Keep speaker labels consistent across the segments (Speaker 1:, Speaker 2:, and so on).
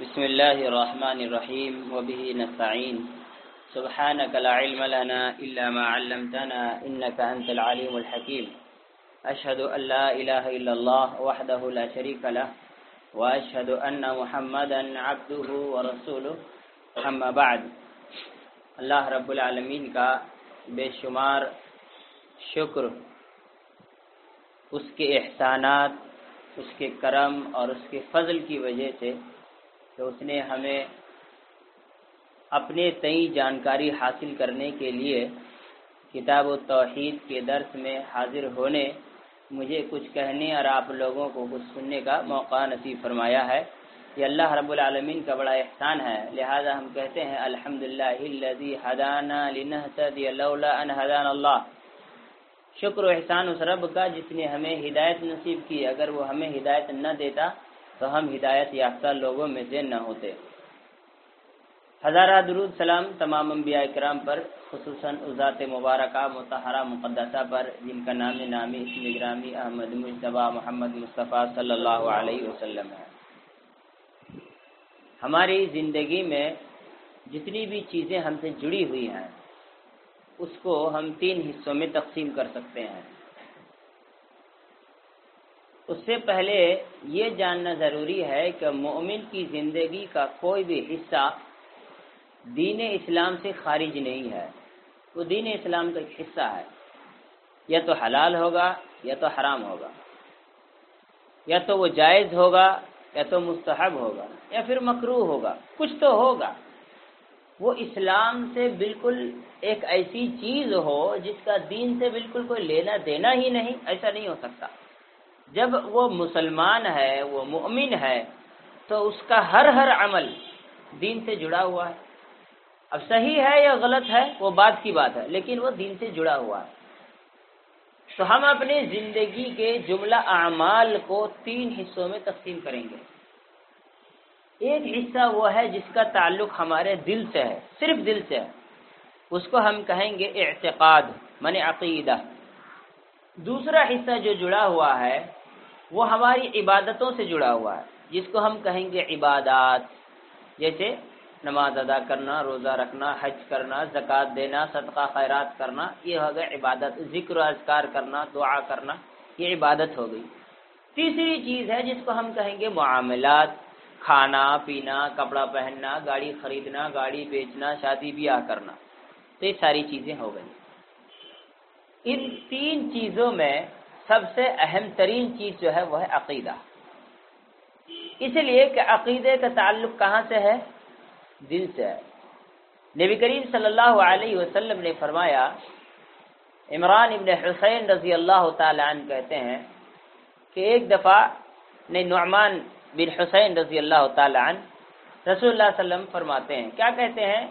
Speaker 1: بسم الله الرحمن الرحيم، وبه نستعين. سبحانك لا علم لنا إلا ما علمتنا، إنك أنت العليم الحكيم. أشهد أن لا إله إلا الله وحده لا شريك له، وأشهد أن محمدا عبده ورسوله. أما بعد، اللہ رب العالمین کا بے شمار شکر، اس کے احسانات، اس کے کرم اور اس کے فضل کی وجہ سے کہ اس نے ہمیں اپنے تئی جانکاری حاصل کرنے کے لیے کتاب و توحید کے درس میں حاضر ہونے، مجھے کچھ کہنے اور آپ لوگوں کو کچھ سننے کا موقع نصیب فرمایا ہے۔ یہ اللہ رب العالمین کا بڑا احسان ہے۔ لہذا ہم کہتے ہیں الحمد للہ اللہ۔ شکر و احسان اس رب کا جس نے ہمیں ہدایت نصیب کی۔ اگر وہ ہمیں ہدایت نہ دیتا تو ہم ہدایت یافتہ لوگوں میں سے نہ ہوتے۔ ہزارہ درود سلام تمام انبیاء کرام پر، خصوصاً ذات مبارکہ متحرہ مقدسہ پر، جن کا نام نامی اسم گرامی احمد مشتبہ محمد مصطفیٰ صلی اللہ علیہ وسلم ہے۔ ہماری زندگی میں جتنی بھی چیزیں ہم سے جڑی ہوئی ہیں، اس کو ہم تین حصوں میں تقسیم کر سکتے ہیں۔ اس سے پہلے یہ جاننا ضروری ہے کہ مومن کی زندگی کا کوئی بھی حصہ دین اسلام سے خارج نہیں ہے۔ وہ دین اسلام کا ایک حصہ ہے۔ یا تو حلال ہوگا یا تو حرام ہوگا۔ یا تو وہ جائز ہوگا یا تو مستحب ہوگا یا پھر مکرو ہوگا۔ کچھ تو ہوگا۔ وہ اسلام سے بالکل ایک ایسی چیز ہو جس کا دین سے بالکل کوئی لینا دینا ہی نہیں، ایسا نہیں ہو سکتا۔ جب وہ مسلمان ہے، وہ مؤمن ہے، تو اس کا ہر ہر عمل دین سے جڑا ہوا ہے۔ اب صحیح ہے یا غلط ہے، وہ بات کی بات ہے، لیکن وہ دین سے جڑا ہوا ہے۔ تو ہم اپنی زندگی کے جملہ اعمال کو تین حصوں میں تقسیم کریں گے۔ ایک حصہ وہ ہے جس کا تعلق ہمارے دل سے ہے، صرف دل سے ہے۔ اس کو ہم کہیں گے اعتقاد من عقیدہ۔ دوسرا حصہ جو جڑا ہوا ہے وہ ہماری عبادتوں سے جڑا ہوا ہے، جس کو ہم کہیں گے عبادات۔ جیسے نماز ادا کرنا، روزہ رکھنا، حج کرنا، زکوٰۃ دینا، صدقہ، خیرات کرنا، یہ ہو گیا عبادت۔ ذکر و اذکار کرنا، دعا کرنا، یہ عبادت ہو گئی۔ تیسری چیز ہے جس کو ہم کہیں گے معاملات۔ کھانا، پینا، کپڑا پہننا، گاڑی خریدنا، گاڑی بیچنا، شادی بیاہ کرنا۔ تو یہ ساری چیزیں ہو گئی۔ ان تین چیزوں میں سب سے اہم ترین چیز جو ہے وہ ہے عقیدہ۔ اس لیے کہ عقیدے کا تعلق کہاں سے ہے؟ دل سے۔ ہے نبی کریم صلی اللہ علیہ وسلم نے فرمایا، عمران ابن حسین رضی اللہ تعالی عنہ کہتے ہیں کہ ایک دفعہ نے نعمان بن حسین رضی اللہ تعالی عنہ رسول اللہ علیہ وسلم فرماتے ہیں۔ کیا کہتے ہیں؟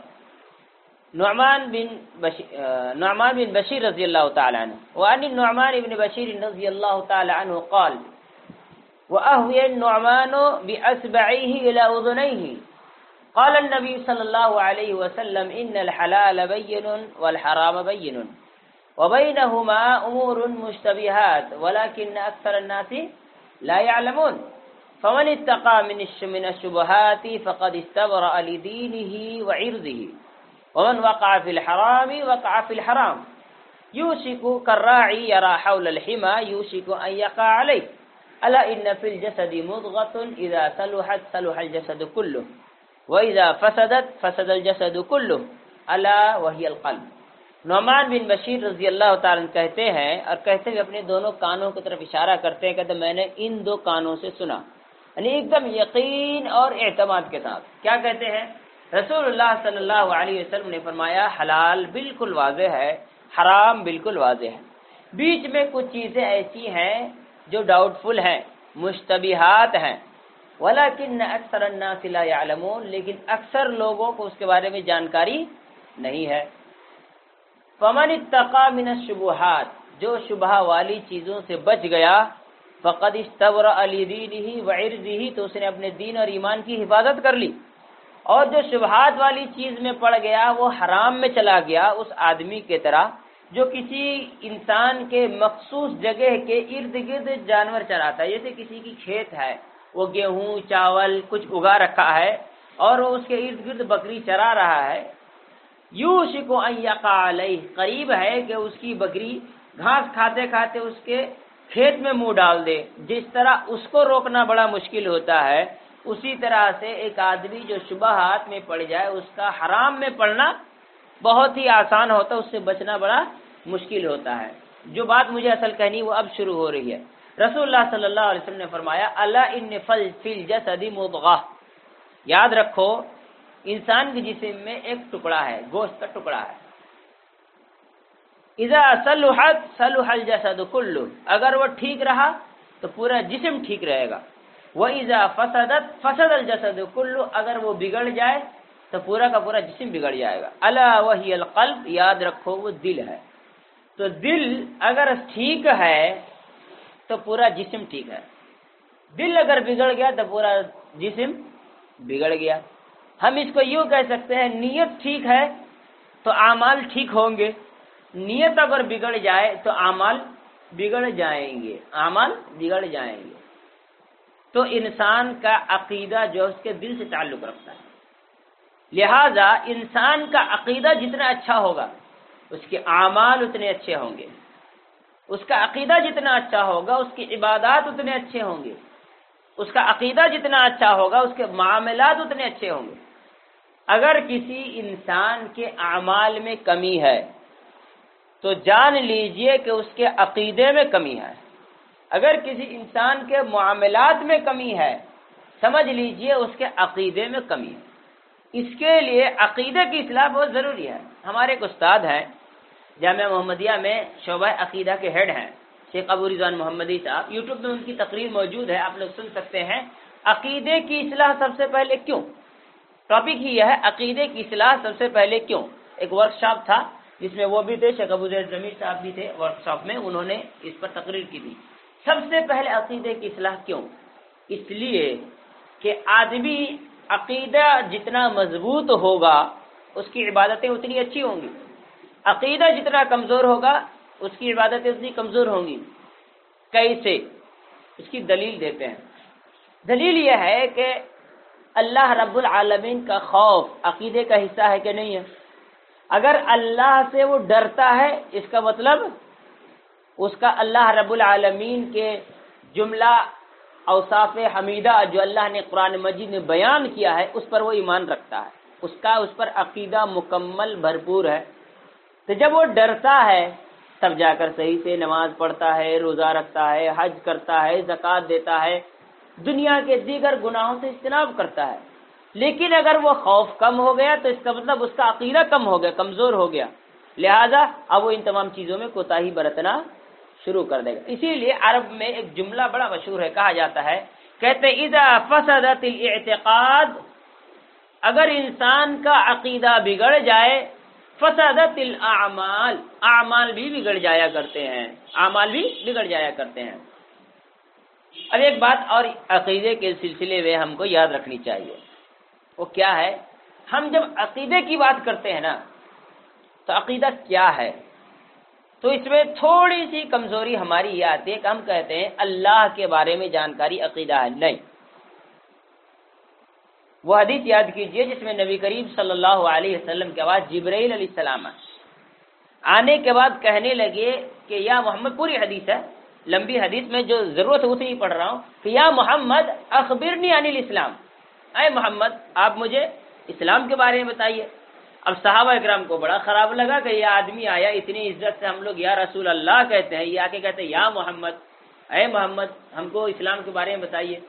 Speaker 1: نعمان بن بشیر نعمان بن بشیر رضی اللہ تعالی عنہ. وان النعمان بن بشیر رضی اللہ تعالی عنہ قال واهوي النعمان باصبعيه الى اذنيه قال النبي صلى الله عليه وسلم ان الحلال بين والحرام بين. وبينهما امور مشتبهات، ولكن اكثر الناس لا يعلمون. فمن اتقى من الشبهات فقد استبرأ لدينه وعرضه. ومن وقع في الحرام وقع في الحرام. يوشك كالراعي يرى حول الحمى، يوشك أن يقع عليه. ألا إن في الجسد مضغة إذا سلحت سلح الجسد كله. وإذا فسدت فسد الجسد كله. ألا وهي القلب. نعمان بن بشیر رضی اللہ تعالیٰ کہتے ہیں اور کہتے ہوئے اپنے دونوں کانوں کی طرف اشارہ کرتے ہیں کہتے میں نے ان دو کانوں سے سنا. یعنی ایک دم یقین اور اعتماد کے ساتھ. کیا کہتے ہیں؟ رسول اللہ صلی اللہ علیہ وسلم نے فرمایا، حلال بالکل واضح ہے، حرام بالکل واضح ہے۔ بیچ میں کچھ چیزیں ایسی ہیں جو ڈاؤٹ فل ہیں، مشتبہات ہیں۔ ولیکن اکثر الناس لا يعلمون لیکن اکثر لوگوں کو اس کے بارے میں جانکاری نہیں ہے۔ فمن اتقا من الشبہات، جو شبہ والی چیزوں سے بچ گیا، فقد استبر علی دینہ وعرضہ تو اس نے اپنے دین اور ایمان کی حفاظت کر لی۔ اور جو شبہات والی چیز میں پڑ گیا، وہ حرام میں چلا گیا اس آدمی کے طرح، جو کسی انسان کے مخصوص جگہ کے ارد گرد جانور چراتا ہے۔ جیسے کسی کی کھیت ہے، وہ گیہوں، چاول، کچھ اگا رکھا ہے اور وہ اس کے ارد گرد بکری چرا رہا ہے۔ یو شکو علیہ، قریب ہے کہ اس کی بکری گھاس کھاتے کھاتے اس کے کھیت میں منہ ڈال دے۔ جس طرح اس کو روکنا بڑا مشکل ہوتا ہے اسی طرح سے ایک آدمی جو شبہ ہاتھ میں پڑ جائے، اس کا حرام میں پڑنا بہت ہی آسان ہوتا ہے، اس سے بچنا بڑا مشکل ہوتا ہے۔ جو بات مجھے اصل کہنی، وہ اب شروع ہو رہی ہے۔ رسول اللہ صلی اللہ علیہ وسلم نے فرمایا، اللہ ان فل فل جسدی یاد رکھو، انسان کے جسم میں ایک ٹکڑا ہے، گوشت کا ٹکڑا ہے۔ اذا صلحت صلح الجسد کلو اگر وہ ٹھیک رہا، تو پورا جسم ٹھیک رہے گا۔ وہ ایزا فسدت، فسد الجسد اگر وہ بگڑ جائے تو پورا کا پورا جسم بگڑ جائے گا۔ اللہ وہی القلب، یاد رکھو وہ دل ہے۔ تو دل اگر ٹھیک ہے تو پورا جسم ٹھیک ہے۔ دل اگر بگڑ گیا تو پورا جسم بگڑ گیا۔ ہم اس کو یوں کہہ سکتے ہیں، نیت ٹھیک ہے تو اعمال ٹھیک ہوں گے۔ نیت اگر بگڑ جائے تو اعمال بگڑ جائیں گے۔ اعمال بگڑ جائیں گے۔ تو انسان کا عقیدہ جو اس کے دل سے تعلق رکھتا ہے۔ لہذا انسان کا عقیدہ جتنا اچھا ہوگا، اس کے اعمال اتنے اچھے ہوں گے۔ اس کا عقیدہ جتنا اچھا ہوگا، اس کی عبادات اتنے اچھے ہوں گے۔ اس کا عقیدہ جتنا اچھا ہوگا، اس کے معاملات اتنے اچھے ہوں گے۔ اگر کسی انسان کے اعمال میں کمی ہے، تو جان لیجیے کہ اس کے عقیدے میں کمی ہے۔ اگر کسی انسان کے معاملات میں کمی ہے، سمجھ لیجیے اس کے عقیدے میں کمی ہے۔ اس کے لیے عقیدے کی اصلاح بہت ضروری ہے۔ ہمارے ایک استاد ہیں، جامعہ محمدیہ میں شعبہ عقیدہ کے ہیڈ ہیں۔ شیخ ابو رضوان محمدی صاحب، یوٹیوب میں ان کی تقریر موجود ہے، آپ لوگ سن سکتے ہیں۔ عقیدے کی اصلاح سب سے پہلے کیوں؟ ٹاپک ہی یہ ہے، عقیدے کی اصلاح سب سے پہلے کیوں؟ ایک ورک شاپ تھا، جس میں وہ بھی تھے، شیخ ابو زید زمیر صاحب بھی تھے ورک شاپ میں، انہوں نے اس پر تقریر کی تھی۔ سب سے پہلے عقیدے کی اصلاح کیوں؟ اس لیے کہ آدمی عقیدہ جتنا مضبوط ہوگا، اس کی عبادتیں اتنی اچھی ہوں گی۔ عقیدہ جتنا کمزور ہوگا، اس کی عبادتیں اتنی کمزور ہوں گی۔ کیسے اس کی دلیل دیتے ہیں۔ دلیل یہ ہے کہ اللہ رب العالمین کا خوف عقیدے کا حصہ ہے کہ نہیں ہے۔ اگر اللہ سے وہ ڈرتا ہے، اس کا مطلب اس کا اللہ رب العالمین کے جملہ اوصاف حمیدہ جو اللہ نے قرآن مجید میں بیان کیا ہے، اس پر وہ ایمان رکھتا ہے۔ اس کا، اس پر عقیدہ مکمل بھرپور ہے۔ تو جب وہ ڈرتا ہے، تب جا کر صحیح سے نماز پڑھتا ہے، روزہ رکھتا ہے، حج کرتا ہے، زکوٰۃ دیتا ہے۔ دنیا کے دیگر گناہوں سے اجتناب کرتا ہے۔ لیکن اگر وہ خوف کم ہو گیا، تو اس کا مطلب اس کا عقیدہ کم ہو گیا، کمزور ہو گیا۔ لہذا اب وہ ان تمام چیزوں میں کوتا ہی برتنا شروع کر دے گا۔ اسی لیے عرب میں ایک جملہ بڑا مشہور ہے، کہا جاتا ہے، کہتے اذا فسدت الاعتقاد، اگر انسان کا عقیدہ بگڑ جائے، فسدت الاعمال، اعمال بھی بگڑ جایا کرتے ہیں۔ اعمال بھی بگڑ جایا کرتے ہیں۔ اب ایک بات اور عقیدے کے سلسلے میں ہم کو یاد رکھنی چاہیے۔ وہ کیا ہے؟ ہم جب عقیدے کی بات کرتے ہیں نا، تو عقیدہ کیا ہے؟ تو اس میں تھوڑی سی کمزوری ہماری یہ آتی ہے کہ ہم کہتے ہیں اللہ کے بارے میں جانکاری عقیدہ ہے، نہیں۔ وہ حدیث یاد کیجیے جس میں نبی کریم صلی اللہ علیہ وسلم کے بعد جبرائیل علیہ السلام آنے کے بعد کہنے لگے کہ یا محمد، پوری حدیث ہے، لمبی حدیث میں جو ضرورت ہے اسے ہی پڑھ رہا ہوں کہ یا محمد اخبرنی عن الاسلام۔ اے محمد، آپ مجھے اسلام کے بارے میں بتائیے۔ اب صحابہ اکرام کو بڑا خراب لگا کہ یہ آدمی آیا، اتنی عزت سے ہم لوگ، یا رسول اللہ کہتے ہیں یہ آ کے کہتے ہیں، یا محمد، اے محمد، ہم کو اسلام کے بارے میں بتائیے۔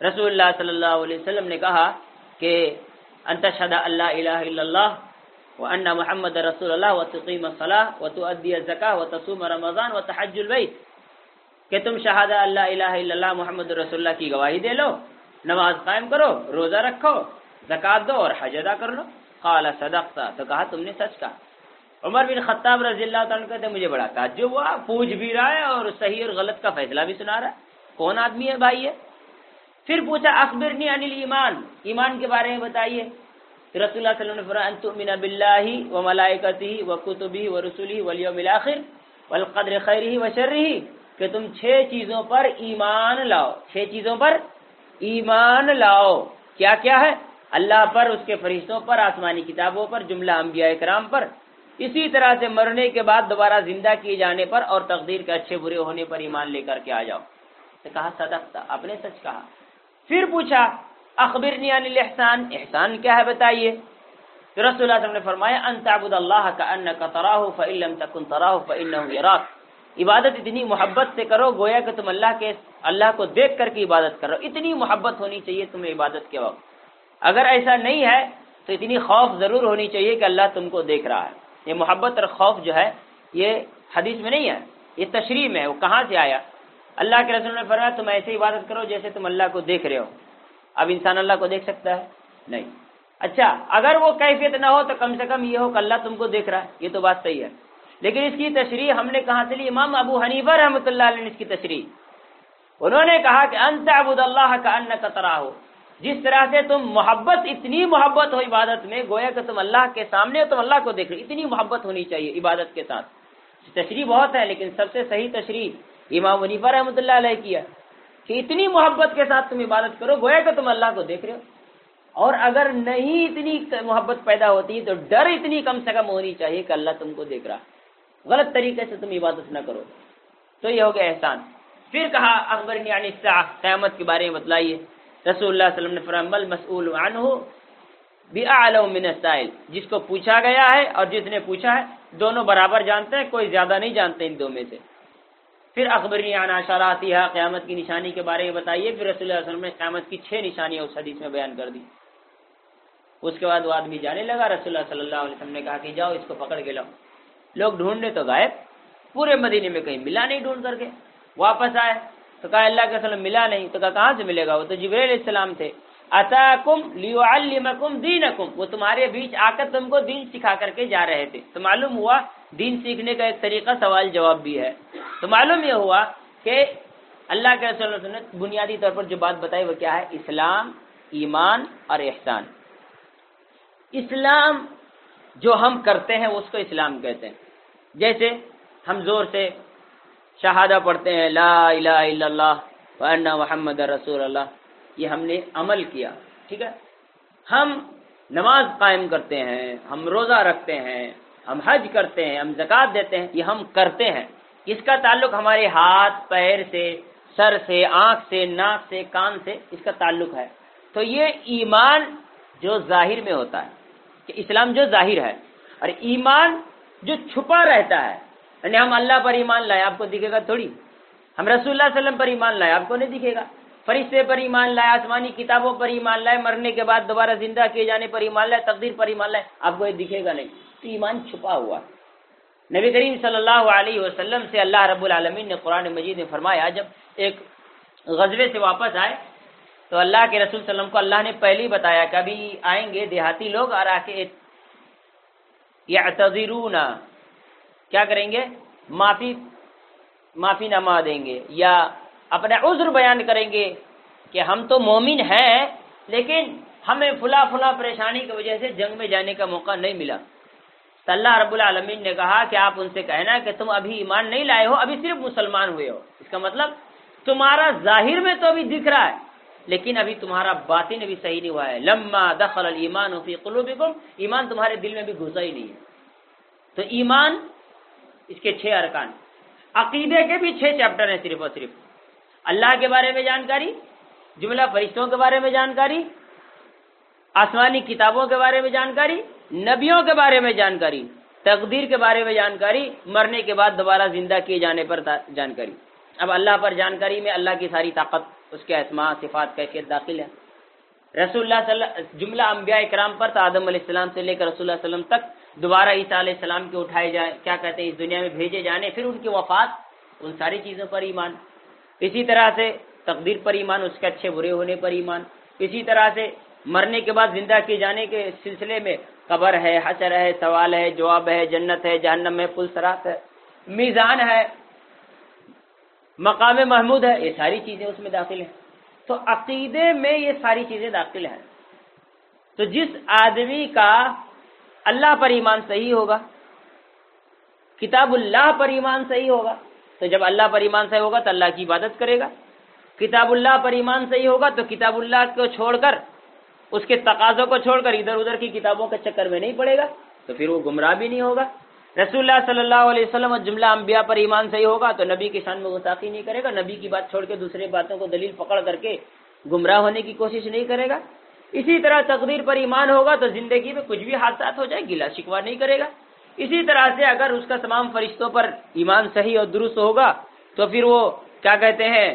Speaker 1: رسول اللہ صلی اللہ علیہ وسلم نے کہا کہ انتشد اللہ الہ الا اللہ و ان محمد رسول اللہ و تقیم الصلاح و تؤدی الزکاہ و تصوم رمضان و تحج البیت۔ کہ تم شہادہ اللہ الہ الا اللہ، محمد رسول اللہ کی گواہی دے لو، نماز قائم کرو، روزہ رکھو زکات دو اور حج ادا کر لو۔ قال صدقتا تو کہا تم نے سچ کہا. عمر بن خطاب رضی اللہ تعالیٰ کہتے مجھے بڑا تعجب ہوا، پوچھ بھی رہا ہے اور صحیح اور غلط کا فیصلہ بھی سنا رہا ہے۔ کون آدمی ہے بھائی ہے پھر پوچھا، اخبرنی عن ایمان ایمان کے بارے میں بتائیے۔ رسول اللہ صلی اللہ علیہ وسلم نے فرمایا ان تؤمن بالله وملائکته وکتبه ورسله والیوم الاخر والقدر خیره وشره کہ تم چھ چیزوں پر ایمان لاؤ۔ چھ چیزوں پر ایمان لاؤ۔ کیا کیا ہے؟ اللہ پر، اس کے فرشتوں پر، آسمانی کتابوں پر، جملہ انبیاء کرام پر۔ اسی طرح سے مرنے کے بعد دوبارہ زندہ کیے جانے پر اور تقدیر کے اچھے برے ہونے پر ایمان لے کر کے آ جاؤ۔ تو کہا صدقتا اپنے سچ کہا۔ پھر پوچھا، اخبرنی عن الاحسان، احسان کیا ہے بتائیے؟ رسول اللہ صلی اللہ علیہ وسلم نے فرمایا، ان تعبد اللہ کانک تراہ فان لم تکن تراہ فانه یراک۔ عبادت اتنی محبت سے کرو، گویا کہ تم اللہ کے، اللہ کو دیکھ کر کے عبادت کرو اتنی محبت ہونی چاہیے تمہیں عبادت کے وقت۔ اگر ایسا نہیں ہے تو اتنی خوف ضرور ہونی چاہیے کہ اللہ تم کو دیکھ رہا ہے۔ یہ محبت اور خوف جو ہے، یہ حدیث میں نہیں ہے۔ یہ تشریح میں ہے۔ وہ کہاں سے آیا؟ اللہ کے رسول نے فرمایا، تم ایسے عبادت کرو جیسے تم اللہ کو دیکھ رہے ہو۔ اب انسان اللہ کو دیکھ سکتا ہے؟ نہیں۔ اچھا اگر وہ کیفیت نہ ہو تو کم سے کم یہ ہو کہ اللہ تم کو دیکھ رہا ہے۔ یہ تو بات صحیح ہے۔ لیکن اس کی تشریح ہم نے کہاں سے لی؟ امام ابو حنیفہ رحمۃ اللہ علیہ نے اس کی تشریح۔ انہوں نے کہا کہ انت ابود اللہ کا ان کا ہو جس طرح سے تم محبت، اتنی محبت ہو عبادت میں، گویا کہ تم اللہ کے سامنے تم اللہ کو دیکھ رہے اتنی محبت ہونی چاہیے عبادت کے ساتھ۔ تشریح بہت ہے، لیکن سب سے صحیح تشریح امام منیفا رحمۃ اللہ علیہ کیا کہ اتنی محبت کے ساتھ تم عبادت کرو، گویا کہ تم اللہ کو دیکھ رہے ہو۔ اور اگر نہیں اتنی محبت پیدا ہوتی، تو ڈر اتنی کم سے کم ہونی چاہیے کہ اللہ تم کو دیکھ رہا غلط طریقے سے تم عبادت نہ کرو۔ تو یہ ہو گیا احسان۔ پھر کہا اکبر یعنی قیامت کے بارے میں بتلائیے۔ رسول اللہ علیہ وسلم نے فرمل مسئول عنہ بعلم من السائل. جس کو پوچھا گیا ہے اور جس نے پوچھا ہے، دونوں برابر جانتے ہیں، کوئی زیادہ نہیں جانتے ان دو میں سے۔ پھر اخبری عن اشاراتها قیامت کی نشانی کے بارے میں بتائیے۔ پھر رسول اللہ علیہ وسلم نے قیامت کی چھ نشانیاں اس حدیث میں بیان کر دی۔ اس کے بعد وہ آدمی جانے لگا۔ رسول اللہ صلی اللہ علیہ وسلم نے کہا کہ جاؤ، اس کو پکڑ کے لاؤ۔ لوگ ڈھونڈنے تو غائب، پورے مدینے میں کہیں ملا نہیں ڈھونڈ کر کے۔ واپس آئے۔ تو کہا اللہ کے وسلم ملا نہیں، تو کہا کہاں سے ملے گا وہ؟ تو جبریل علیہ السلام تھے۔ اتاکم لیعلمکم دینکم، وہ تمہارے بیچ آ کر تم کو دین سکھا کر کے جا رہے تھے۔ تو معلوم ہوا دین سیکھنے کا ایک طریقہ سوال جواب بھی ہے۔ تو معلوم یہ ہوا کہ اللہ کے رسول اللہ نے بنیادی طور پر جو بات بتائی وہ کیا ہے؟ اسلام، ایمان اور احسان۔ اسلام جو ہم کرتے ہیں، اس کو اسلام کہتے ہیں۔ جیسے ہم زور سے شہادہ پڑھتے ہیں، لا الہ الا اللہ وانہ محمد رسول اللہ۔ یہ ہم نے عمل کیا، ٹھیک ہے؟ ہم نماز قائم کرتے ہیں، ہم روزہ رکھتے ہیں، ہم حج کرتے ہیں، ہم زکوٰۃ دیتے ہیں، یہ ہم کرتے ہیں۔ اس کا تعلق ہمارے ہاتھ، پیر سے، سر سے، آنکھ سے، ناک سے، کان سے اس کا تعلق ہے۔ تو یہ ایمان جو ظاہر میں ہوتا ہے، کہ اسلام جو ظاہر ہے، اور ایمان جو چھپا رہتا ہے یعنی ہم اللہ پر ایمان لائے، آپ کو دکھے گا تھوڑی۔ ہم رسول اللہ علیہ وسلم پر ایمان لائے، آپ کو نہیں دکھے گا۔ فرشتے پر ایمان لائے، آسمانی کتابوں پر ایمان لائے، مرنے کے بعد دوبارہ زندہ کیے جانے پر ایمان لائے، تقدیر پر ایمان لائے، آپ کو یہ دکھے گا نہیں۔ تو ایمان چھپا ہوا نبی کریم صلی اللہ علیہ وسلم سے اللہ رب العالمین نے قرآن مجید میں فرمایا، جب ایک غزبے سے واپس آئے، تو اللہ کے رسول وسلم کو اللہ نے پہلے ہی بتایا کہ ابھی آئیں گے دیہاتی لوگ، اور آ کے یا کیا کریں گے؟ معافی معافی نامہ دیں گے یا اپنا عذر بیان کریں گے کہ ہم تو مومن ہیں، لیکن ہمیں فلا فلا پریشانی کی وجہ سے جنگ میں جانے کا موقع نہیں ملا۔ تو اللہ رب العالمین نے کہا کہ آپ ان سے کہنا کہ تم ابھی ایمان نہیں لائے ہو، ابھی صرف مسلمان ہوئے ہو۔ اس کا مطلب تمہارا ظاہر میں تو ابھی دکھ رہا ہے، لیکن ابھی تمہارا باطن بھی صحیح نہیں ہوا ہے۔ لما دخل الایمان فی قلوبکم، ایمان تمہارے دل میں بھی گھسا ہی نہیں ہے۔ تو ایمان اس کے چھ ارکان۔ عقیدے کے بھی چھ چیپٹر ہیں صرف اور صرف۔ اللہ کے بارے میں جانکاری، جملہ فرشتوں کے بارے میں جانکاری، آسمانی کتابوں کے بارے میں جانکاری، نبیوں کے بارے میں جانکاری، تقدیر کے بارے میں جانکاری، مرنے کے بعد دوبارہ زندہ کیے جانے پر جانکاری۔ اب اللہ پر جانکاری میں اللہ کی ساری طاقت، اس کے اسماء، صفات، کیفیت داخل ہے۔ رسول اللہ صلی اللہ جملہ انبیاء اکرام پر آدم علیہ السلام سے لے کر رسول اللہ علیہ وسلم تک دوبارہ عیسیٰ علیہ السلام کے اٹھائے جائے کیا کہتے ہیں، اس دنیا میں بھیجے جانے، پھر ان کی وفات، ان ساری چیزوں پر ایمان۔ اسی طرح سے تقدیر پر ایمان، اس کے اچھے برے ہونے پر ایمان۔ اسی طرح سے مرنے کے بعد زندہ کیے جانے کے سلسلے میں قبر ہے، حشر ہے، سوال ہے، جواب ہے، جنت ہے، جہنم ہے، پل سرات ہے۔ میزان ہے، مقام محمود ہے، یہ ساری چیزیں اس میں داخل ہیں۔ تو عقیدے میں یہ ساری چیزیں داخل ہیں۔ تو جس آدمی کا اللہ پر ایمان صحیح ہوگا، کتاب اللہ پر ایمان صحیح ہوگا، تو جب اللہ پر ایمان صحیح ہوگا تو اللہ کی عبادت کرے گا۔ کتاب اللہ پر ایمان صحیح ہوگا تو کتاب اللہ کو چھوڑ کر، اس کے تقاضوں کو چھوڑ کر ادھر ادھر کی کتابوں کے چکر میں نہیں پڑے گا، تو پھر وہ گمراہ بھی نہیں ہوگا۔ رسول اللہ صلی اللہ علیہ وسلم اور جملہ انبیاء پر ایمان صحیح ہوگا تو نبی کے شان میں گستاخی نہیں کرے گا، نبی کی بات چھوڑ کے دوسرے باتوں کو دلیل پکڑ کر کے گمراہ ہونے کی کوشش نہیں کرے گا۔ اسی طرح تقدیر پر ایمان ہوگا تو زندگی میں کچھ بھی حادثات ہو جائے، گلا شکوا نہیں کرے گا۔ اسی طرح سے اگر اس کا تمام فرشتوں پر ایمان صحیح اور درست ہوگا، تو پھر وہ کیا کہتے ہیں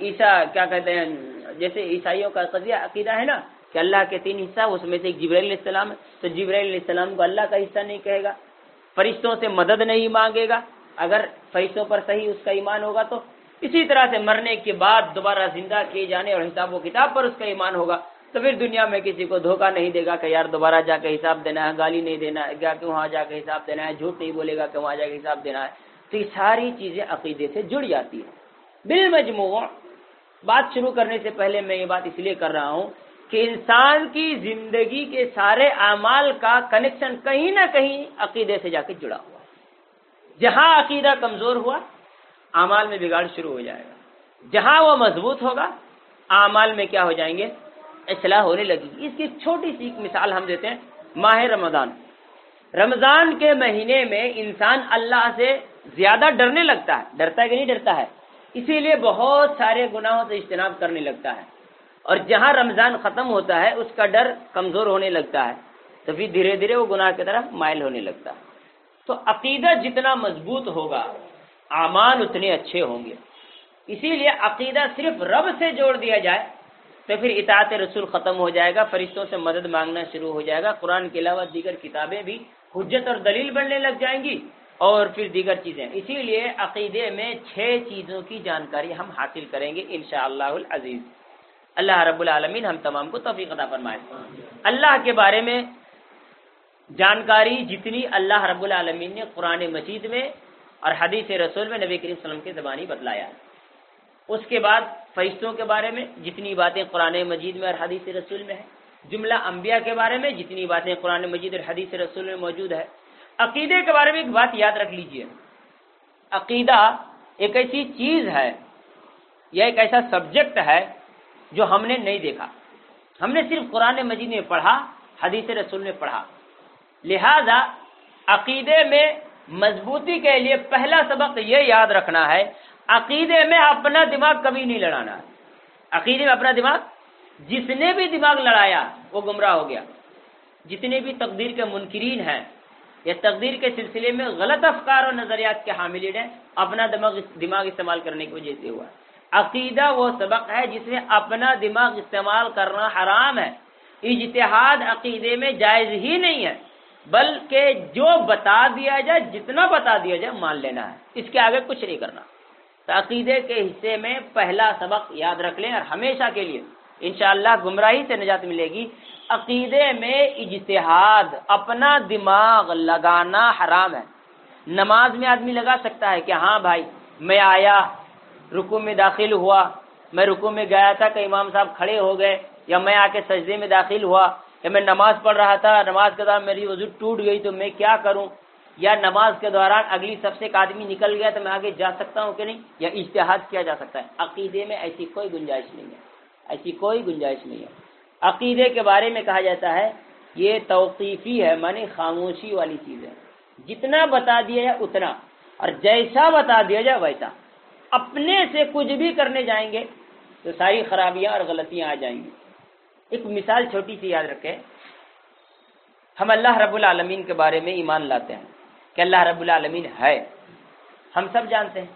Speaker 1: عیسیٰ، کیا کہتے ہیں، جیسے عیسائیوں کا قضیہ عقیدہ ہے نا، کہ اللہ کے تین حصہ، اس میں سے ایک جبرائیل علیہ السلام ہے۔ تو جبرائیل علیہ السلام کو اللہ کا حصہ نہیں کہے گا۔ فرشتوں سے مدد نہیں مانگے گا۔ اگر فرشتوں پر صحیح اس کا ایمان ہوگا تو اسی طرح سے مرنے کے بعد دوبارہ زندہ کیے جانے اور حساب و کتاب پر اس کا ایمان ہوگا۔ تو پھر دنیا میں کسی کو دھوکہ نہیں دے گا کہ یار دوبارہ جا کے حساب دینا ہے، گالی نہیں دینا ہے کہ وہاں جا کے حساب دینا ہے، جھوٹ نہیں بولے گا کہ وہاں جا کے حساب دینا ہے۔ تو یہ ساری چیزیں عقیدے سے جڑ جاتی ہیں۔ بالمجموع، بات شروع کرنے سے پہلے میں یہ بات اس لیے کر رہا ہوں کہ انسان کی زندگی کے سارے اعمال کا کنیکشن کہیں نہ کہیں عقیدے سے جا کے جڑا ہوا جہاں عقیدہ کمزور ہوا، اعمال میں بگاڑ شروع ہو جائے گا۔ جہاں وہ مضبوط ہوگا، اعمال میں کیا ہو جائیں گے؟ اصلاح ہونے لگی۔ اس کی چھوٹی سی مثال ہم دیتے ہیں، ماہ رمضان۔ رمضان کے مہینے میں انسان اللہ سے زیادہ ڈرنے لگتا ہے۔ ڈرتا ہے کہ نہیں ڈرتا ہے؟ اسی لیے بہت سارے گناہوں سے اجتناب کرنے لگتا ہے۔ اور جہاں رمضان ختم ہوتا ہے، اس کا ڈر کمزور ہونے لگتا ہے۔ تو پھر دھیرے دھیرے وہ گناہ کی طرف مائل ہونے لگتا ہے۔ تو عقیدہ جتنا مضبوط ہوگا، اعمال اتنے اچھے ہوں گے۔ اسی لیے عقیدہ صرف رب سے جوڑ دیا جائے تو پھر اطاعت رسول ختم ہو جائے گا، فرشتوں سے مدد مانگنا شروع ہو جائے گا۔ قرآن کے علاوہ دیگر کتابیں بھی حجت اور دلیل بننے لگ جائیں گی۔ اور پھر دیگر چیزیں۔ اسی لیے عقیدے میں چھ چیزوں کی جانکاری ہم حاصل کریں گے انشاءاللہ اللہ العزیز۔ اللہ رب العالمین ہم تمام کو توفیق عطا فرمائے۔ اللہ کے بارے میں جانکاری جتنی اللہ رب العالمین نے قرآن مجید میں اور حدیث رسول میں نبی کریم صلی اللہ علیہ وسلم کے زبانی بتلایا۔ اس کے بعد فرشتوں کے بارے میں، جتنی باتیں قرآن مجید میں اور حدیث رسول میں ہے جملہ انبیاء کے بارے میں جتنی باتیں قرآن مجید اور حدیث رسول میں موجود ہے عقیدے کے بارے میں ایک بات یاد رکھ لیجیے۔ عقیدہ ایک ایسی چیز ہے یا ایک ایسا سبجیکٹ ہے جو ہم نے نہیں دیکھا۔ ہم نے صرف قرآن مجید میں پڑھا، حدیث رسول میں پڑھا۔ لہذا عقیدے میں مضبوطی کے لیے پہلا سبق یہ یاد رکھنا ہے عقیدے میں اپنا دماغ کبھی نہیں لڑانا۔ عقیدے میں اپنا دماغ، جس نے بھی دماغ لڑایا، وہ گمراہ ہو گیا۔ جتنے بھی تقدیر کے منکرین ہیں، یا تقدیر کے سلسلے میں غلط افکار اور نظریات کے حامل ہیں، اپنا دماغ دماغ استعمال کرنے کی وجہ سے ہوا۔ عقیدہ وہ سبق ہے جس میں اپنا دماغ استعمال کرنا حرام ہے۔ اجتہاد عقیدے میں جائز ہی نہیں ہے، بلکہ جو بتا دیا جائے، جتنا بتا دیا جائے، مان لینا ہے۔ اس کے آگے کچھ نہیں کرنا۔ عقیدے کے حصے میں پہلا سبق یاد رکھ لیں اور ہمیشہ کے لیے انشاءاللہ گمراہی سے نجات ملے گی۔ عقیدے میں اجتہاد، اپنا دماغ لگانا حرام ہے۔ نماز میں آدمی لگا سکتا ہے کہ ہاں بھائی، میں آیا رکو میں داخل ہوا، میں رکو میں گیا تھا کہ امام صاحب کھڑے ہو گئے، یا میں آ کے سجدے میں داخل ہوا، یا میں نماز پڑھ رہا تھا، نماز کے دوران میری وضو ٹوٹ گئی تو میں کیا کروں؟ یا نماز کے دوران اگلی سب سے ایک آدمی نکل گیا تو میں آگے جا سکتا ہوں کہ نہیں؟ یا اشتہاد کیا جا سکتا ہے؟ عقیدے میں ایسی کوئی گنجائش نہیں ہے۔ ایسی کوئی گنجائش نہیں ہے۔ عقیدے کے بارے میں کہا جاتا ہے، یہ توقیفی ہے، معنی خاموشی والی چیز ہے۔ جتنا بتا دیا جائے اتنا، اور جیسا بتا دیا جائے ویسا۔ اپنے سے کچھ بھی کرنے جائیں گے تو ساری خرابیاں اور غلطیاں آ جائیں گی۔ ایک مثال چھوٹی سی یاد رکھے ہم اللہ رب العالمین کے بارے میں ایمان لاتے ہیں۔ کہ اللہ رب العالمین ہے۔ ہم سب جانتے ہیں۔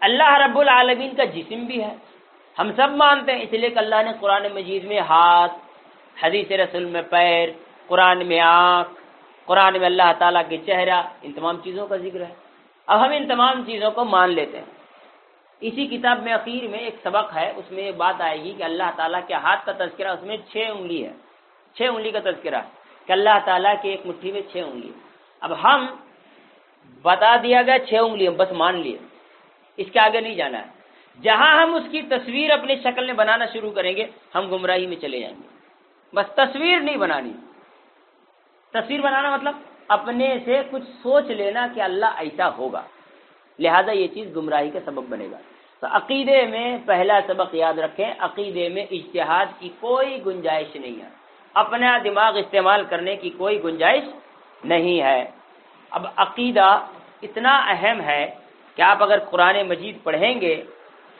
Speaker 1: اللہ رب العالمین کا جسم بھی ہے۔ ہم سب مانتے ہیں، اس لیے کہ اللہ نے قرآن مجید میں ہاتھ، حدیث رسول میں پیر، قرآن میں آنکھ، قرآن میں اللہ تعالیٰ کے چہرہ، ان تمام چیزوں کا ذکر ہے۔ اب ہم ان تمام چیزوں کو مان لیتے ہیں۔ اسی کتاب میں اخیر میں ایک سبق ہے، اس میں ایک بات آئے گی کہ اللہ تعالیٰ کے ہاتھ کا تذکرہ، اس میں چھ انگلی ہے۔ چھ انگلی کا تذکرہ کہ اللہ تعالیٰ کے ایک مٹھی میں چھ انگلی۔ اب ہم بتا دیا گیا چھ انگلی بس مان لیے۔ اس کے آگے نہیں جانا ہے۔ جہاں ہم اس کی تصویر اپنی شکل میں بنانا شروع کریں گے، ہم گمراہی میں چلے جائیں گے۔ بس تصویر نہیں بنانی۔ تصویر بنانا مطلب اپنے سے کچھ سوچ لینا کہ اللہ ایسا ہوگا۔ لہذا یہ چیز گمراہی کا سبب بنے گا۔ تو عقیدے میں پہلا سبق یاد رکھیں، عقیدے میں اجتہاد کی کوئی گنجائش نہیں ہے۔ اپنا دماغ استعمال کرنے کی کوئی گنجائش نہیں ہے۔ اب عقیدہ اتنا اہم ہے کہ آپ اگر قرآن مجید پڑھیں گے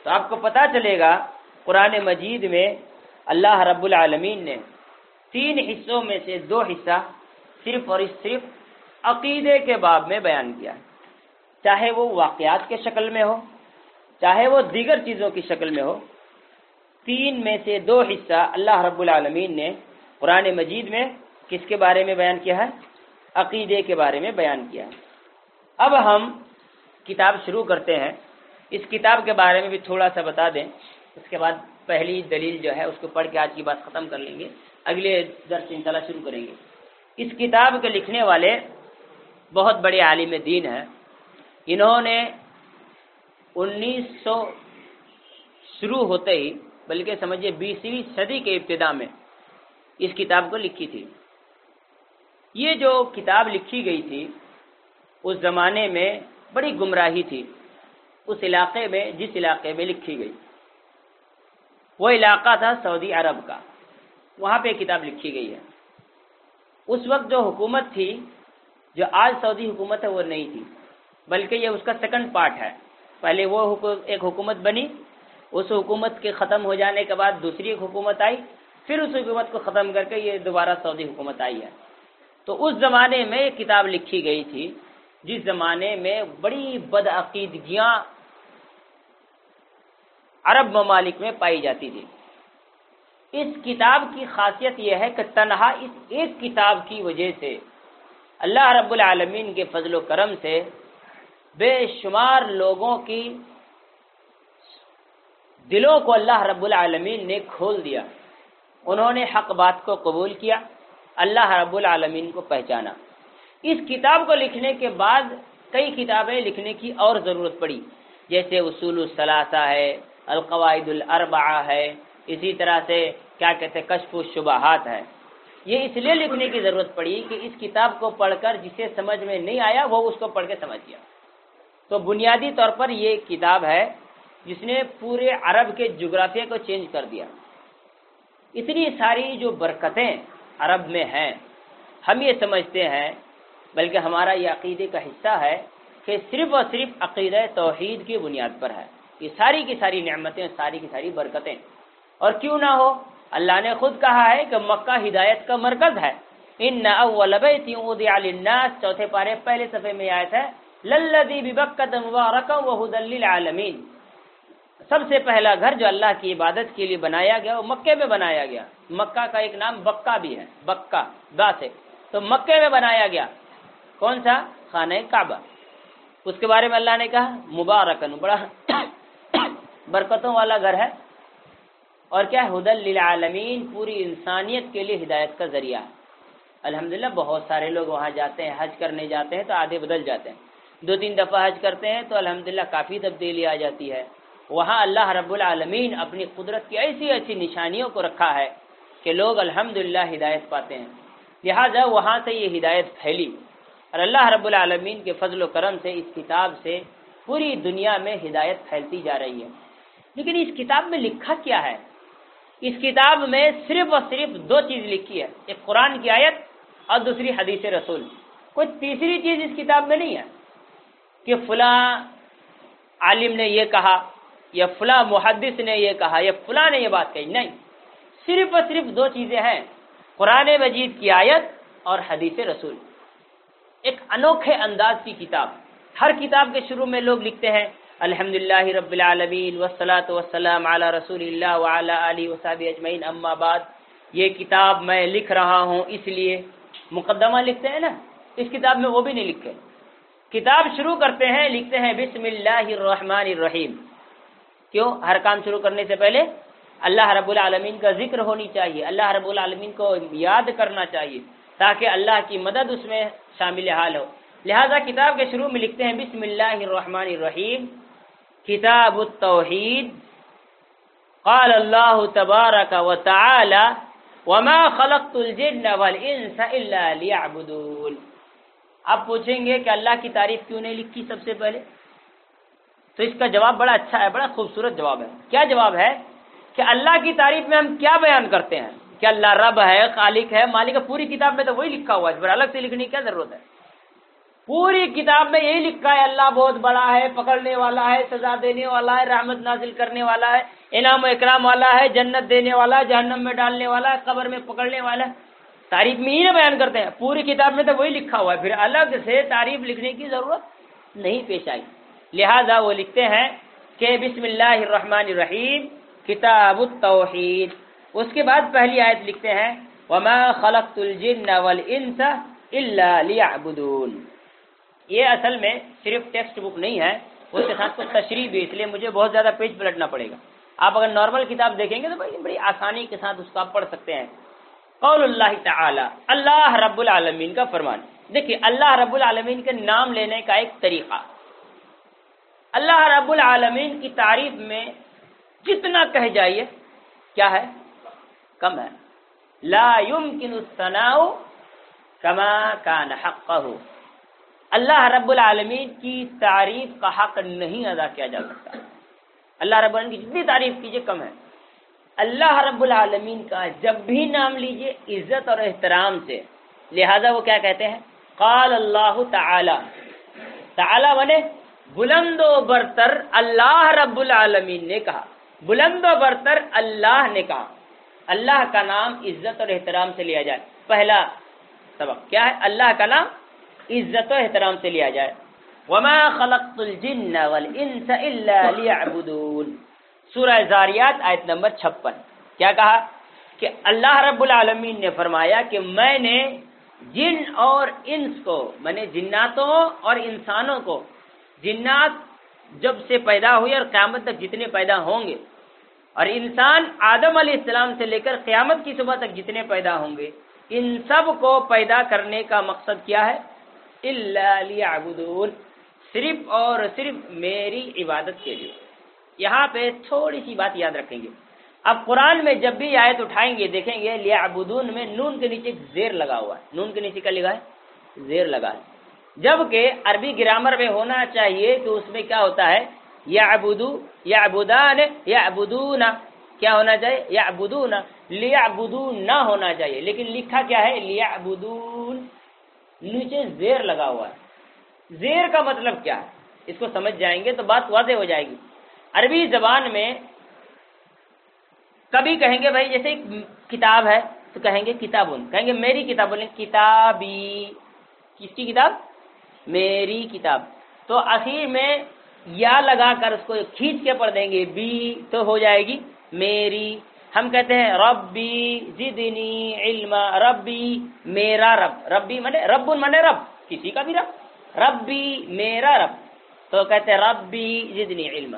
Speaker 1: تو آپ کو پتہ چلے گا قرآن مجید میں اللہ رب العالمین نے تین حصوں میں سے دو حصہ صرف اور صرف عقیدے کے باب میں بیان کیا چاہے وہ واقعات کے شکل میں ہو، چاہے وہ دیگر چیزوں کی شکل میں ہو، تین میں سے دو حصہ اللہ رب العالمین نے قرآن مجید میں کس کے بارے میں بیان کیا ہے؟ عقیدے کے بارے میں بیان کیا۔ اب ہم کتاب شروع کرتے ہیں۔ اس کتاب کے بارے میں بھی تھوڑا سا بتا دیں۔ اس کے بعد پہلی دلیل جو ہے، اس کو پڑھ کے آج کی بات ختم کر لیں گے۔ اگلے درس انشاءاللہ شروع کریں گے۔ اس کتاب کے لکھنے والے بہت بڑے عالم دین ہیں۔ انہوں نے انیس سو شروع ہوتے ہی، بلکہ سمجھے بیسویں صدی کے ابتدا میں اس کتاب کو لکھی تھی۔ یہ جو کتاب لکھی گئی تھی، اس زمانے میں بڑی گمراہی تھی۔ اس علاقے میں، جس علاقے میں لکھی گئی۔ وہ علاقہ تھا سعودی عرب کا۔ وہاں پہ کتاب لکھی گئی ہے۔ اس وقت جو حکومت تھی، جو آج سعودی حکومت ہے، وہ نہیں تھی۔ بلکہ یہ اس کا سیکنڈ پارٹ ہے۔ پہلے وہ ایک حکومت بنی، اس حکومت کے ختم ہو جانے کے بعد دوسری ایک حکومت آئی، پھر اس حکومت کو ختم کر کے یہ دوبارہ سعودی حکومت آئی ہے۔ تو اس زمانے میں یہ کتاب لکھی گئی تھی، جس زمانے میں بڑی بدعقیدگیاں عرب ممالک میں پائی جاتی تھی۔ اس کتاب کی خاصیت یہ ہے کہ تنہا اس ایک کتاب کی وجہ سے اللہ رب العالمین کے فضل و کرم سے بے شمار لوگوں کی دلوں کو اللہ رب العالمین نے کھول دیا۔ انہوں نے حق بات کو قبول کیا۔ اللہ رب العالمین کو پہچانا۔ اس کتاب کو لکھنے کے بعد کئی کتابیں لکھنے کی اور ضرورت پڑی۔ جیسے اصول الثلاثہ ہے، القواعد الاربعہ ہے، اسی طرح سے کیا کہتے ہیں، کشف الشبہات ہے۔ یہ اس لیے لکھنے کی ضرورت پڑی کہ اس کتاب کو پڑھ کر جسے سمجھ میں نہیں آیا، وہ اس کو پڑھ کے سمجھ گیا۔ تو بنیادی طور پر یہ کتاب ہے، جس نے پورے عرب کے جغرافیہ کو چینج کر دیا۔ اتنی ساری جو برکتیں عرب میں ہیں۔ ہم یہ سمجھتے ہیں، بلکہ ہمارا یہ عقیدے کا حصہ ہے کہ صرف اور صرف عقیدہ توحید کی بنیاد پر ہے۔ یہ ساری کی ساری نعمتیں، ساری کی ساری برکتیں۔ اور کیوں نہ ہو، اللہ نے خود کہا ہے کہ مکہ ہدایت کا مرکز ہے۔ ان اول بیت وضع للناس، چوتھے پارے پہلے صفحے میں آیت ہے، للذی ببکۃ مبارکا وهدى للعالمین۔ سب سے پہلا گھر جو اللہ کی عبادت کے لیے بنایا گیا، وہ مکے میں بنایا گیا۔ مکہ کا ایک نام بکہ بھی ہے، بکہ با سے۔ تو مکے میں بنایا گیا۔ کون سا؟ خانہ کعبہ۔ اس کے بارے میں اللہ نے کہا، مبارکن، بڑا برکتوں والا گھر ہے۔ اور کیا حدل للعالمین، پوری انسانیت کے لیے ہدایت کا ذریعہ۔ ہے الحمدللہ، بہت سارے لوگ وہاں جاتے ہیں، حج کرنے جاتے ہیں تو آدھے بدل جاتے ہیں۔ دو تین دفعہ حج کرتے ہیں تو الحمدللہ کافی تبدیلی آ جاتی ہے۔ وہاں اللہ رب العالمین اپنی قدرت کی ایسی ایسی نشانیوں کو رکھا ہے کہ لوگ الحمدللہ ہدایت پاتے ہیں۔ لہٰذا وہاں سے یہ ہدایت پھیلی۔ اور اللہ رب العالمین کے فضل و کرم سے اس کتاب سے پوری دنیا میں ہدایت پھیلتی جا رہی ہے۔ لیکن اس کتاب میں لکھا کیا ہے؟ اس کتاب میں صرف اور صرف دو چیز لکھی ہے۔ ایک قرآن کی آیت اور دوسری حدیث رسول۔ کوئی تیسری چیز اس کتاب میں نہیں ہے کہ فلاں عالم نے یہ کہا یا فلاں محدث نے یہ کہا یا فلاں نے یہ بات کہی۔ نہیں، صرف اور صرف دو چیزیں ہیں، قرآن مجید کی آیت اور حدیث رسول۔ ایک انوکھے انداز کی کتاب۔ ہر کتاب کے شروع میں لوگ لکھتے ہیں الحمد للہ رب العالمین وسلاۃ وسلم علی رسول اللہ وعلی علیہ وصحب اجمعین، اما بعد۔ یہ کتاب میں لکھ رہا ہوں، اس لیے مقدمہ لکھتے ہیں نا۔ اس کتاب میں وہ بھی نہیں لکھے۔ کتاب شروع کرتے ہیں، لکھتے ہیں، بسم اللہ الرحمن الرحیم۔ کیوں؟ ہر کام شروع کرنے سے پہلے اللہ رب العالمین کا ذکر ہونی چاہیے، اللہ رب العالمین کو یاد کرنا چاہیے تاکہ اللہ کی مدد اس میں شامل حال ہو۔ لہذا کتاب کے شروع میں لکھتے ہیں، بسم اللہ الرحمن الرحیم۔ کتاب التوحید۔ قال اللہ تبارک و تعالی، وما خلقت الجن والانس الا ليعبدون۔ اب پوچھیں گے کہ اللہ کی تعریف کیوں نہیں لکھی سب سے پہلے؟ تو اس کا جواب بڑا اچھا ہے، بڑا خوبصورت جواب ہے۔ کیا جواب ہے؟ کہ اللہ کی تعریف میں ہم کیا بیان کرتے ہیں؟ کہ اللہ رب ہے، خالق ہے، مالک ہے، پوری کتاب میں تو وہی لکھا ہوا ہے، اس پر الگ سے لکھنے کی کیا ضرورت ہے؟ پوری کتاب میں یہی لکھا ہے، اللہ بہت بڑا ہے، پکڑنے والا ہے، سزا دینے والا ہے، رحمت نازل کرنے والا ہے، انعام و اکرام والا ہے، جنت دینے والا ہے، جہنم میں ڈالنے والا ہے، قبر میں پکڑنے والا ہے۔ تعریف میں ہی نہ بیان کرتے ہیں۔ پوری کتاب میں تو وہی لکھا ہوا ہے۔ پھر الگ سے تعریف لکھنے کی ضرورت نہیں پیش آئی۔ لہذا وہ لکھتے ہیں کہ بسم اللہ الرحمن الرحیم، کتاب التوحید۔ اس کے بعد پہلی آیت لکھتے ہیں، وما خلقت الجن والانس الا ليعبدون۔ یہ اصل میں صرف ٹیکسٹ بک نہیں ہے، اس کے ساتھ کچھ تشریح بھی اس لیے مجھے بہت زیادہ پیج پلٹنا پڑے گا۔ آپ اگر نارمل کتاب دیکھیں گے تو بڑی بڑی آسانی کے ساتھ اس کو آپ پڑھ سکتے ہیں۔ قول اللہ تعالی، اللہ رب العالمین کا فرمان۔ دیکھیے، اللہ رب العالمین کے نام لینے کا ایک طریقہ۔ اللہ رب العالمین کی تعریف میں جتنا کہہ جائیے، کیا ہے؟ کم ہے۔ لا يمكن الثناء كما كان حقه اللہ رب العالمین کی تعریف کا حق نہیں ادا کیا جا سکتا۔ اللہ رب العالمین کی جتنی تعریف کیجیے کم ہے۔ اللہ رب العالمین کا جب بھی نام لیجیے عزت اور احترام سے۔ لہذا وہ کیا کہتے ہیں؟ قال اللہ تعالی۔ تعالی بنے بلند و برتر اللہ رب العالمین نے کہا۔ بلند و برتر اللہ نے کہا۔ اللہ کا نام عزت اور احترام سے لیا جائے۔ پہلا سبق کیا ہے؟ اللہ کا نام عزت و احترام سے لیا جائے۔ وما خلقت الجن والانس الا ليعبدون۔ سورہ زاریات آیت نمبر چھپن۔ کیا کہا؟ کہ اللہ رب العالمین نے فرمایا کہ میں نے جن اور انس کو، میں نے جناتوں اور انسانوں کو جنات جب سے پیدا ہوئی اور قیامت تک جتنے پیدا ہوں گے۔ اور انسان آدم علیہ السلام سے لے کر قیامت کی صبح تک جتنے پیدا ہوں گے، ان سب کو پیدا کرنے کا مقصد کیا ہے؟ اللہ صرف اور صرف میری عبادت کے لیے۔ یہاں پہ تھوڑی سی بات یاد رکھیں گے۔ اب قرآن میں جب بھی آیت اٹھائیں گے، دیکھیں گے لیا میں نون کے نیچے زیر لگا ہوا ہے۔ نون کے نیچے کیا لگا ہے؟ زیر لگا ہے۔ جبکہ عربی گرامر میں ہونا چاہیے تو اس میں کیا ہوتا ہے؟ یا ابودو یا ابودان یا ابودون کیا ہونا چاہیے؟ یا ابودون لیا نہ ہونا چاہیے۔ لیکن لکھا کیا ہے؟ لیا نیچے زیر لگا ہوا ہے۔ زیر کا مطلب کیا؟ ہے اس کو سمجھ جائیں گے تو بات واضح ہو جائے گی۔ عربی زبان میں کبھی کہیں گے بھائی، جیسے ایک کتاب ہے تو کہیں گے کتاب کہیں گے میری کتاب بولیں کتابی۔ کس کی کتاب؟ میری کتاب۔ تو اخیر میں یا لگا کر اس کو کھینچ کے پڑھ دیں گے، بی تو ہو جائے گی میری۔ ہم کہتے ہیں، ربی زدنی علم ربی میرا رب۔ ربی منے رب منے رب، کسی کا بھی رب۔ ربی میرا رب۔ تو کہتے ہیں، ربی زدنی علم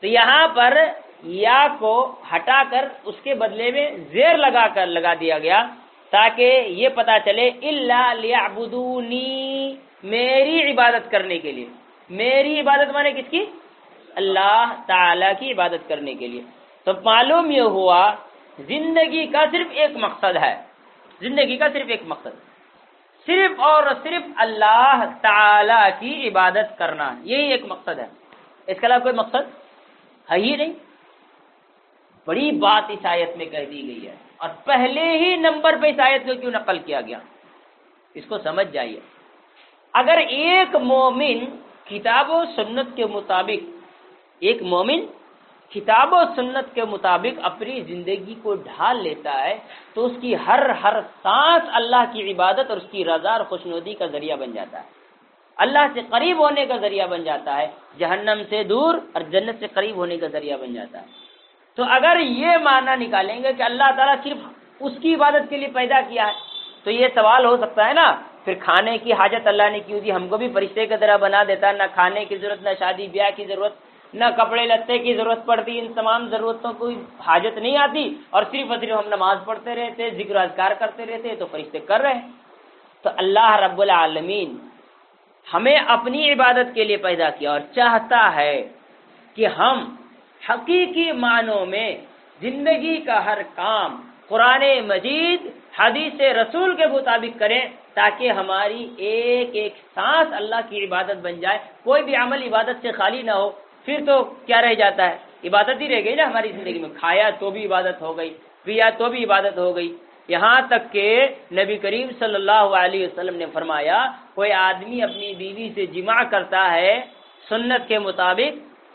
Speaker 1: تو یہاں پر یا کو ہٹا کر اس کے بدلے میں زیر لگا کر لگا دیا گیا۔ تاکہ یہ پتا چلے اللہ لیعبدونی میری عبادت کرنے کے لیے۔ میری عبادت مانے کس کی؟ اللہ تعالی کی عبادت کرنے کے لیے۔ تو معلوم یہ ہوا، زندگی کا صرف ایک مقصد ہے۔ زندگی کا صرف ایک مقصد۔ صرف اور صرف اللہ تعالی کی عبادت کرنا، یہی ایک مقصد ہے۔ اس کے علاوہ کوئی مقصد ہے ہی نہیں۔ بڑی بات اس آیت میں کہہ دی گئی ہے۔ اور پہلے ہی نمبر پہ اس آیت کو کیوں نقل کیا گیا؟ اس کو سمجھ جائیے۔ اگر ایک مومن کتاب و سنت کے مطابق، ایک مومن کتاب و سنت کے مطابق اپنی زندگی کو ڈھال لیتا ہے، تو اس کی ہر ہر سانس اللہ کی عبادت اور اس کی رضا اور خوشنودی کا ذریعہ بن جاتا ہے۔ اللہ سے قریب ہونے کا ذریعہ بن جاتا ہے، جہنم سے دور اور جنت سے قریب ہونے کا ذریعہ بن جاتا ہے۔ تو اگر یہ معنی نکالیں گے کہ اللہ تعالیٰ صرف اس کی عبادت کے لیے پیدا کیا ہے، تو یہ سوال ہو سکتا ہے نا۔ پھر کھانے کی حاجت اللہ نے کیوں دی ہم کو بھی فرشتے کی طرح بنا دیتا، نہ کھانے کی ضرورت، نہ شادی، بیاہ کی ضرورت، نہ کپڑے لتے کی ضرورت پڑتی۔ ان تمام ضرورتوں کو حاجت نہیں آتی اور صرف اور صرف ہم نماز پڑھتے رہتے، ذکر اذکار کرتے رہتے، تو فرشتے کر رہے تو اللہ رب العالمین ہمیں اپنی عبادت کے لیے پیدا کیا اور چاہتا ہے کہ ہم حقیقی معنوں میں زندگی کا ہر کام قرآن مجید، حدیث رسول کے مطابق کریں تاکہ ہماری ایک ایک سانس اللہ کی عبادت بن جائے، کوئی بھی عمل عبادت سے خالی نہ ہو، پھر تو کیا رہ جاتا ہے؟ عبادت ہی رہ گئی نا ہماری زندگی میں۔ کھایا تو بھی عبادت ہو گئی، پیا تو بھی عبادت ہو گئی۔ یہاں تک کہ نبی کریم صلی اللہ علیہ وسلم نے فرمایا، کوئی آدمی اپنی بیوی سے جمع کرتا ہے سنت کے مطابق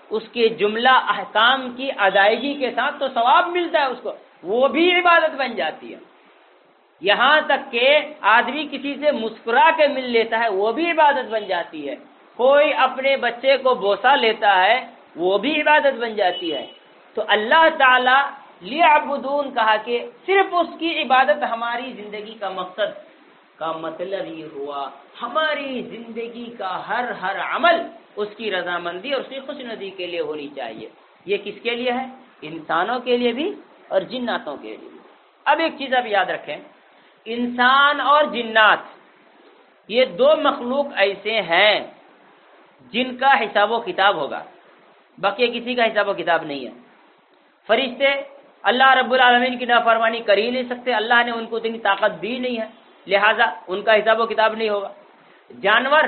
Speaker 1: اس کے جملہ احکام کی ادائیگی کے ساتھ تو ثواب ملتا ہے اس کو، وہ بھی عبادت بن جاتی ہے۔ یہاں تک کہ آدمی کسی سے مسکرا کے مل لیتا ہے، وہ بھی عبادت بن جاتی ہے۔ کوئی اپنے بچے کو بوسا لیتا ہے، وہ بھی عبادت بن جاتی ہے۔ تو اللہ تعالی لیعبدون کہا کہ صرف اس کی عبادت ہماری زندگی کا مقصد، کا مطلب یہ ہوا، ہماری زندگی کا ہر ہر عمل۔ اس کی رضامندی اور اس کی خوش ندی کے لیے ہونی چاہیے۔ یہ کس کے لیے ہے؟ انسانوں کے لیے بھی اور جناتوں کے لیے اب ایک چیز اب یاد رکھیں، انسان اور جنات، یہ دو مخلوق ایسے ہیں جن کا حساب و کتاب ہوگا۔ باقی کسی کا حساب و کتاب نہیں ہے۔ فرشتے اللہ رب العالمین کی نافرمانی کر ہی نہیں سکتے، اللہ نے ان کو اتنی طاقت دی نہیں ہے، لہٰذا ان کا حساب و کتاب نہیں ہوگا۔ جانور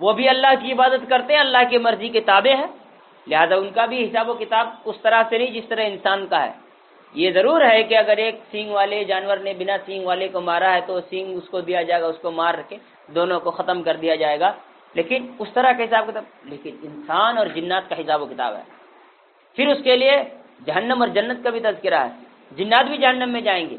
Speaker 1: وہ بھی اللہ کی عبادت کرتے ہیں، اللہ کی مرضی کے تابع ہے لہذا ان کا بھی حساب و کتاب اس طرح سے نہیں جس طرح انسان کا ہے۔ یہ ضرور ہے کہ اگر ایک سینگ والے جانور نے بنا سینگ والے کو مارا ہے تو سینگ اس کو دیا جائے گا، اس کو مار کے دونوں کو ختم کر دیا جائے گا۔ لیکن اس طرح کا حساب کتاب، لیکن انسان اور جنات کا حساب و کتاب ہے۔ پھر اس کے لیے جہنم اور جنت کا بھی تذکرہ ہے۔ جنات بھی جہنم میں جائیں گے۔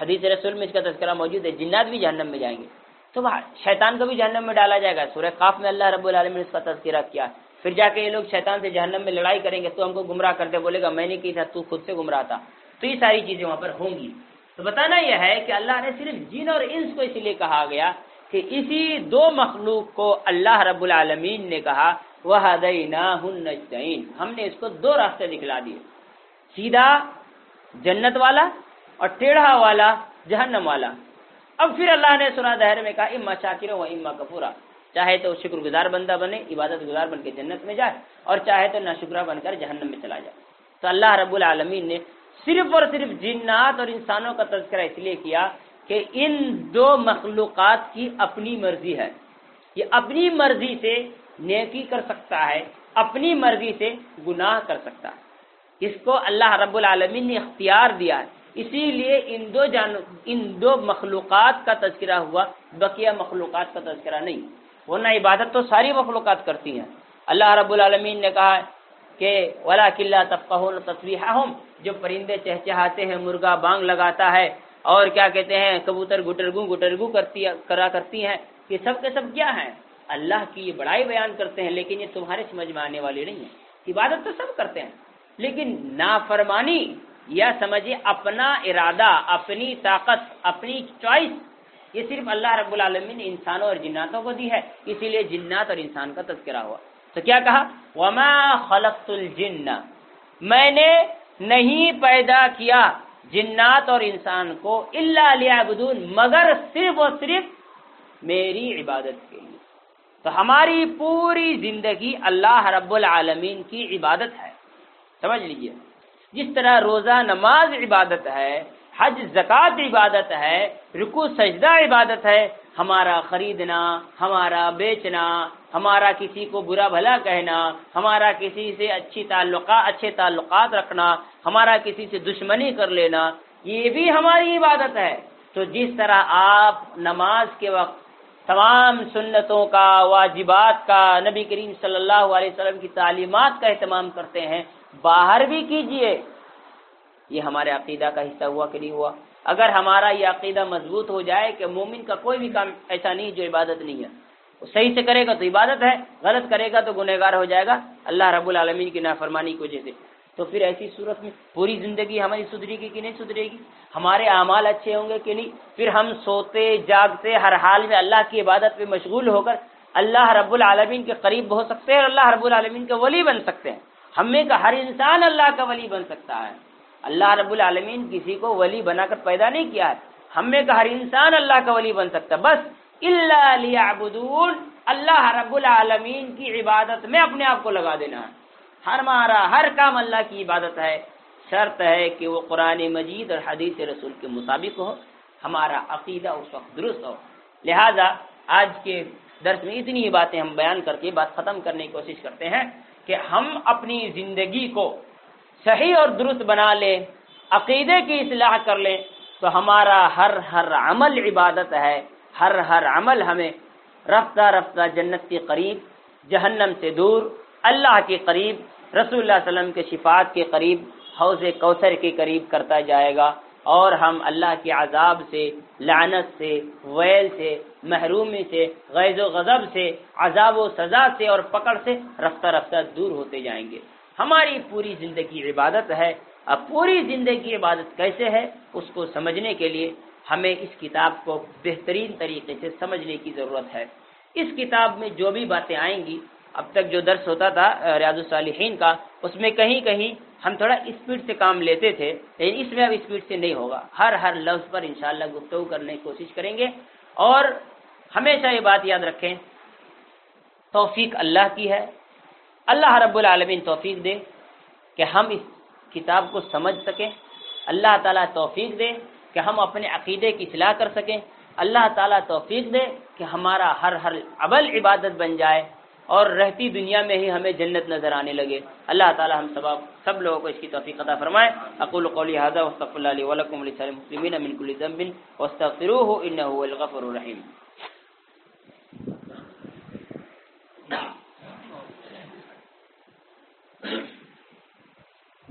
Speaker 1: حدیث رسول میں اس کا تذکرہ موجود ہے، جنات بھی جہنم میں جائیں گے۔ تو شیطان کو بھی جہنم میں ڈالا جائے گا۔ سورہ قاف میں اللہ رب العالمین نے اس کا تذکرہ کیا۔ پھر جا کے یہ لوگ شیطان سے جہنم میں لڑائی کریں گے تو ہم کو گمراہ کرتے بولے گا، میں نے کی تھا تو خود سے گمراہ تھا۔ تو یہ ساری چیزیں وہاں پر ہوں گی۔ تو بتانا یہ ہے کہ اللہ نے صرف جن اور انس کو اس لیے کہا گیا کہ اسی دو مخلوق کو اللہ رب العالمین نے کہا وہ ہم نے اس کو دو راستے دکھلا دیے۔ سیدھا جنت والا اور ٹیڑھا والا جہنم والا۔ اب پھر اللہ نے سنا دہر میں کہا، اما شاکر و اما کپورا چاہے تو شکر گزار بندہ بنے، عبادت گزار بن کے جنت میں جائے، اور چاہے تو نہ شکرہ بن کر جہنم میں چلا جائے۔ تو اللہ رب العالمین نے صرف اور صرف جنات اور انسانوں کا تذکرہ اس لیے کیا کہ ان دو مخلوقات کی اپنی مرضی ہے۔ یہ اپنی مرضی سے نیکی کر سکتا ہے، اپنی مرضی سے گناہ کر سکتا ہے۔ اس کو اللہ رب العالمین نے اختیار دیا ہے۔ اسی لیے ان دو جان ان دو مخلوقات کا تذکرہ ہوا، بقیہ مخلوقات کا تذکرہ نہیں۔ ورنہ عبادت تو ساری مخلوقات کرتی ہیں۔ اللہ رب العالمین نے کہا کہ ولا قلعہ تفقہ تصویح جو پرندے چہچہاتے ہیں، مرغا بانگ لگاتا ہے۔ اور کیا کہتے ہیں، کبوتر گٹرگو گٹرگو کرتی کرا کرتی ہیں۔ یہ سب کے سب کیا ہیں؟ اللہ کی یہ بڑائی بیان کرتے ہیں، لیکن یہ تمہارے سمجھ میں آنے والے نہیں ہیں عبادت تو سب کرتے ہیں، لیکن نافرمانی یا سمجھے اپنا ارادہ، اپنی طاقت، اپنی چوائس یہ صرف اللہ رب العالمین نے انسانوں اور جناتوں کو دی ہے، اسی لیے جنات اور انسان کا تذکرہ ہوا۔ تو کیا کہا؟ وما خلقت الجن۔ میں نے نہیں پیدا کیا جنات اور انسان کو اللہ علیہ مگر صرف اور صرف میری عبادت کے لیے۔ تو ہماری پوری زندگی اللہ رب العالمین کی عبادت ہے۔ سمجھ لیجیے جس طرح روزہ نماز عبادت ہے، حج زکوٰۃ عبادت ہے رکو سجدہ عبادت ہے، ہمارا خریدنا، ہمارا بیچنا، ہمارا کسی کو برا بھلا کہنا، ہمارا کسی سے اچھی تعلقات اچھے تعلقات رکھنا، ہمارا کسی سے دشمنی کر لینا، یہ بھی ہماری عبادت ہے۔ تو جس طرح آپ نماز کے وقت تمام سنتوں کا، واجبات کا نبی کریم صلی اللہ علیہ وسلم کی تعلیمات کا اہتمام کرتے ہیں باہر بھی کیجیے۔ یہ ہمارے عقیدہ کا حصہ ہوا کہ نہیں ہوا۔ اگر ہمارا یہ عقیدہ مضبوط ہو جائے کہ مومن کا کوئی بھی کام ایسا نہیں جو عبادت نہیں ہے، وہ صحیح سے کرے گا تو عبادت ہے، غلط کرے گا تو گنہگار ہو جائے گا۔ اللہ رب العالمین کی نافرمانی کی وجہ سے۔ تو پھر ایسی صورت میں پوری زندگی ہماری سدھرے گی کہ نہیں سدھرے گی؟ ہمارے اعمال اچھے ہوں گے کہ نہیں؟ پھر ہم سوتے، جاگتے، ہر حال میں اللہ کی عبادت پہ مشغول ہو کر اللہ رب العالمین کے قریب ہو سکتے ہیں اور اللہ رب العالمین کے ولی بن سکتے ہیں۔ ہمیں کا ہر انسان اللہ کا ولی بن سکتا ہے۔ اللہ رب العالمین کسی کو ولی بنا کر پیدا نہیں کیا ہے۔ ہمیں کا ہر انسان اللہ کا ولی بن سکتا ہے۔ بس اللہ اللہ رب العالمین کی عبادت میں اپنے آپ کو لگا دینا ہے۔ ہر مارا، ہر کام اللہ کی عبادت ہے۔ شرط ہے کہ وہ قرآن مجید اور حدیث رسول کے مطابق ہو۔ ہمارا عقیدہ اس وقت درست ہو۔ لہذا آج کے درس میں اتنی باتیں ہم بیان کر کے بات ختم کرنے کی کوشش کرتے ہیں۔ کہ ہم اپنی زندگی کو صحیح اور درست بنا لیں، عقیدے کی اصلاح کر لیں، تو ہمارا ہر ہر عمل عبادت ہے، ہر ہر عمل ہمیں رفتہ رفتہ جنت کے قریب، جہنم سے دور، اللہ کے قریب، رسول اللہ علیہ وسلم کے شفاعت کے قریب، حوض کوثر کے قریب کرتا جائے گا۔ اور ہم اللہ کے عذاب سے، لعنت سے، ویل سے، محرومی سے، غیظ و غضب سے، عذاب و سزا سے اور پکڑ سے رفتہ رفتہ دور ہوتے جائیں گے۔ ہماری پوری زندگی عبادت ہے۔ اب پوری زندگی عبادت کیسے ہے؟ اس کو سمجھنے کے لیے ہمیں اس کتاب کو بہترین طریقے سے سمجھنے کی ضرورت ہے۔ اس کتاب میں جو بھی باتیں آئیں گی، اب تک جو درس ہوتا تھا، ریاض الصالحین کا، اس میں کہیں کہیں ہم تھوڑا اسپیڈ سے کام لیتے تھے، لیکن اس میں اب اسپیڈ سے نہیں ہوگا۔ ہر ہر لفظ پر انشاءاللہ گفتگو کرنے کی کوشش کریں گے۔ اور ہمیشہ یہ بات یاد رکھیں، توفیق اللہ کی ہے۔ اللہ رب العالمین توفیق دے کہ ہم اس کتاب کو سمجھ سکیں۔ اللہ تعالیٰ توفیق دے کہ ہم اپنے عقیدے کی اصلاح کر سکیں۔ اللہ تعالیٰ توفیق دے کہ ہمارا ہر ہر عمل عبادت بن جائے۔ اور رہتی دنیا میں ہی ہمیں جنت نظر آنے لگے۔ اللہ تعالی ہم سب سب لوگوں کو اس کی توفیق عطا فرمائے۔ اقول قولی هذا واستغفر الله لي ولكم ولسائر المسلمين من كل ذنب واستغفروه انه هو الغفور الرحيم